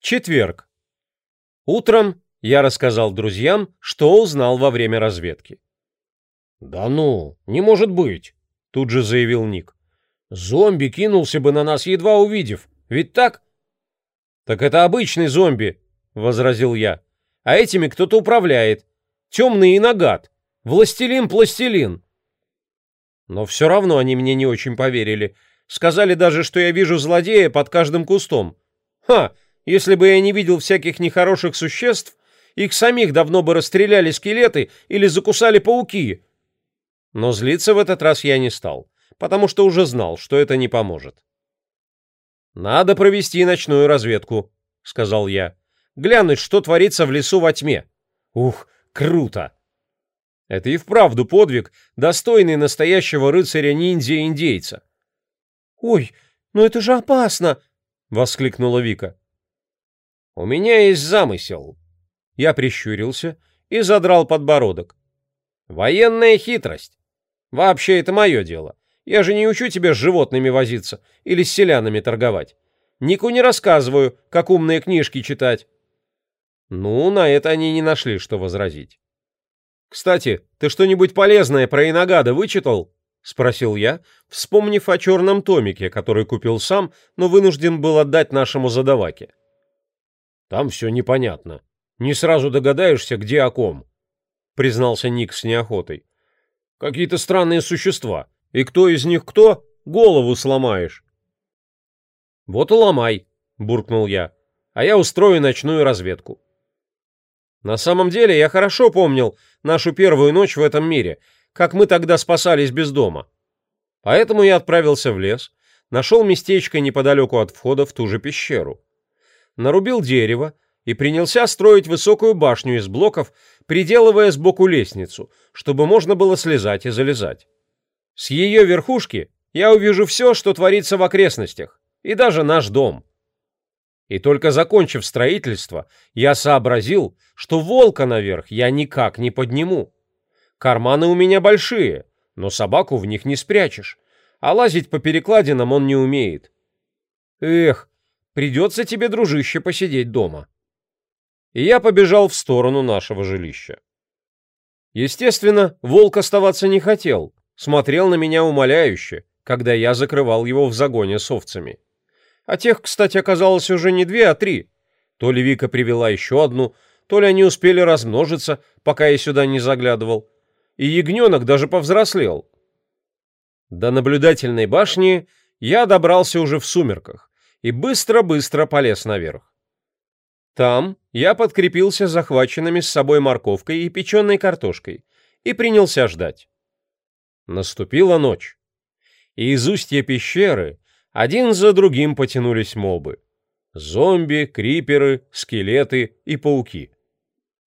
Четверг. Утром я рассказал друзьям, что узнал во время разведки. «Да ну, не может быть!» — тут же заявил Ник. «Зомби кинулся бы на нас, едва увидев. Ведь так?» «Так это обычный зомби», — возразил я. «А этими кто-то управляет. Темный и нагад. Властелин-пластелин». Но все равно они мне не очень поверили. Сказали даже, что я вижу злодея под каждым кустом. «Ха! Если бы я не видел всяких нехороших существ, их самих давно бы расстреляли скелеты или закусали пауки. Но злиться в этот раз я не стал, потому что уже знал, что это не поможет. «Надо провести ночную разведку», — сказал я. «Глянуть, что творится в лесу во тьме. Ух, круто!» Это и вправду подвиг, достойный настоящего рыцаря-ниндзя-индейца. «Ой, но это же опасно!» — воскликнула Вика. У меня есть замысел. Я прищурился и задрал подбородок. Военная хитрость. Вообще это мое дело. Я же не учу тебя с животными возиться или с селянами торговать. Нику не рассказываю, как умные книжки читать. Ну, на это они не нашли, что возразить. «Кстати, ты что-нибудь полезное про Инагада вычитал?» — спросил я, вспомнив о черном томике, который купил сам, но вынужден был отдать нашему задаваке. Там все непонятно. Не сразу догадаешься, где о ком», — признался Ник с неохотой. «Какие-то странные существа. И кто из них кто, голову сломаешь». «Вот и ломай», — буркнул я, — «а я устрою ночную разведку». На самом деле я хорошо помнил нашу первую ночь в этом мире, как мы тогда спасались без дома. Поэтому я отправился в лес, нашел местечко неподалеку от входа в ту же пещеру нарубил дерево и принялся строить высокую башню из блоков, приделывая сбоку лестницу, чтобы можно было слезать и залезать. С ее верхушки я увижу все, что творится в окрестностях, и даже наш дом. И только закончив строительство, я сообразил, что волка наверх я никак не подниму. Карманы у меня большие, но собаку в них не спрячешь, а лазить по перекладинам он не умеет. Эх, Придется тебе, дружище, посидеть дома. И я побежал в сторону нашего жилища. Естественно, волк оставаться не хотел, смотрел на меня умоляюще, когда я закрывал его в загоне с овцами. А тех, кстати, оказалось уже не две, а три. То ли Вика привела еще одну, то ли они успели размножиться, пока я сюда не заглядывал. И ягненок даже повзрослел. До наблюдательной башни я добрался уже в сумерках и быстро-быстро полез наверх. Там я подкрепился захваченными с собой морковкой и печеной картошкой и принялся ждать. Наступила ночь, и из устья пещеры один за другим потянулись мобы. Зомби, криперы, скелеты и пауки.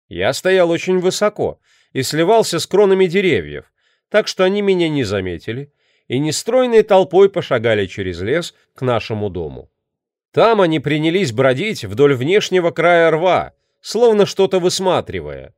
Я стоял очень высоко и сливался с кронами деревьев, так что они меня не заметили и нестройной толпой пошагали через лес к нашему дому. Там они принялись бродить вдоль внешнего края рва, словно что-то высматривая.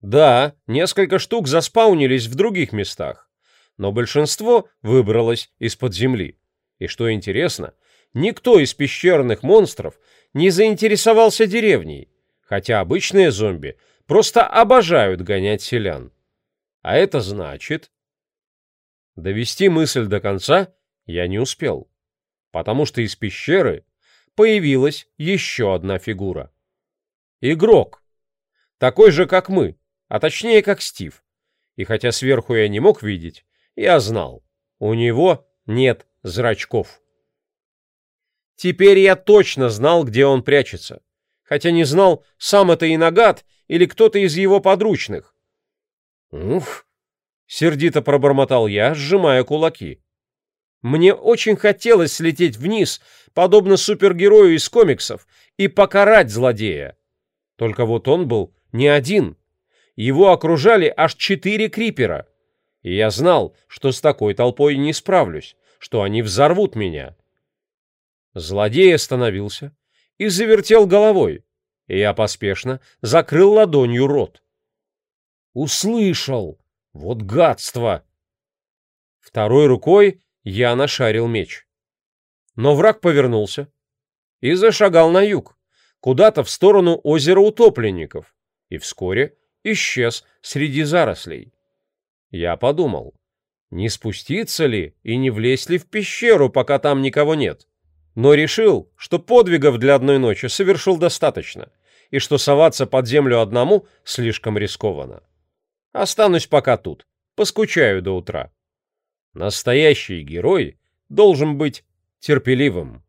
Да, несколько штук заспаунились в других местах, но большинство выбралось из-под земли. И что интересно, никто из пещерных монстров не заинтересовался деревней, хотя обычные зомби просто обожают гонять селян. А это значит, довести мысль до конца я не успел, потому что из пещеры появилась еще одна фигура. Игрок. Такой же, как мы, а точнее, как Стив. И хотя сверху я не мог видеть, я знал, у него нет зрачков. Теперь я точно знал, где он прячется, хотя не знал, сам это и иногат или кто-то из его подручных. Ух, Сердито пробормотал я, сжимая кулаки. Мне очень хотелось слететь вниз, подобно супергерою из комиксов, и покарать злодея. Только вот он был не один. Его окружали аж четыре крипера. И я знал, что с такой толпой не справлюсь, что они взорвут меня. Злодей остановился и завертел головой. И я поспешно закрыл ладонью рот. «Услышал!» Вот гадство!» Второй рукой я нашарил меч. Но враг повернулся и зашагал на юг, куда-то в сторону озера утопленников, и вскоре исчез среди зарослей. Я подумал, не спуститься ли и не влезть ли в пещеру, пока там никого нет. Но решил, что подвигов для одной ночи совершил достаточно, и что соваться под землю одному слишком рискованно. Останусь пока тут. Поскучаю до утра. Настоящий герой должен быть терпеливым.